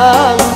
lang